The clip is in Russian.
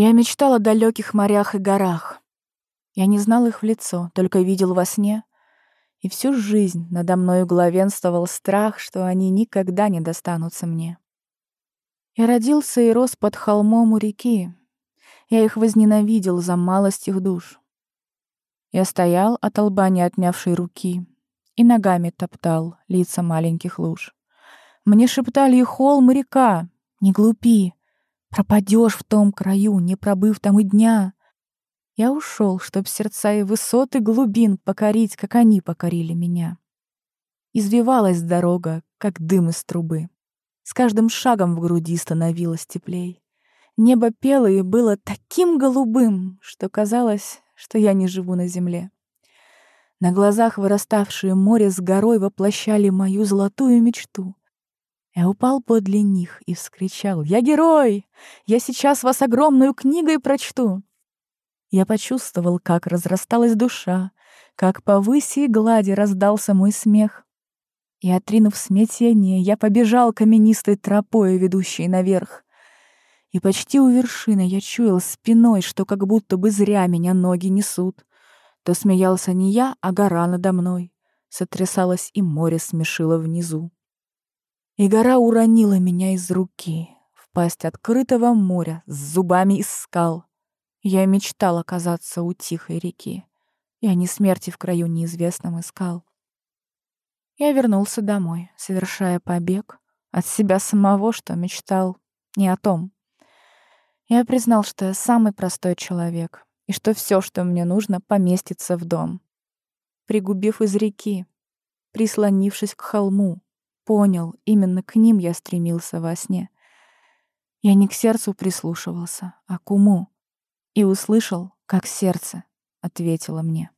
Я мечтал о далеких морях и горах. Я не знал их в лицо, только видел во сне. И всю жизнь надо мною главенствовал страх, что они никогда не достанутся мне. Я родился и рос под холмом у реки. Я их возненавидел за малость их душ. Я стоял от лба не отнявшей руки и ногами топтал лица маленьких луж. Мне шептали и холм, и река, не глупи, пропадешь в том краю, не пробыв там и дня. Я ушел, чтоб сердца и высоты глубин покорить, как они покорили меня. Извивалась дорога, как дым из трубы. С каждым шагом в груди становилось теплей. Небо пело и было таким голубым, что казалось, что я не живу на земле. На глазах выраставшие море с горой воплощали мою золотую мечту. Я упал подле них и вскричал «Я герой! Я сейчас вас огромную книгой прочту!» Я почувствовал, как разрасталась душа, как по выси и глади раздался мой смех. И, отринув смятение, я побежал каменистой тропой, ведущей наверх. И почти у вершины я чуял спиной, что как будто бы зря меня ноги несут. То смеялся не я, а гора надо мной. Сотрясалось, и море смешило внизу. И гора уронила меня из руки в пасть открытого моря с зубами из скал. Я мечтал оказаться у тихой реки. Я не смерти в краю неизвестном искал. Я вернулся домой, совершая побег от себя самого, что мечтал не о том, я признал, что я самый простой человек, и что все, что мне нужно, поместится в дом. Пригубив из реки, прислонившись к холму, понял, именно к ним я стремился во сне. Я не к сердцу прислушивался, а к уму, и услышал, как сердце ответило мне.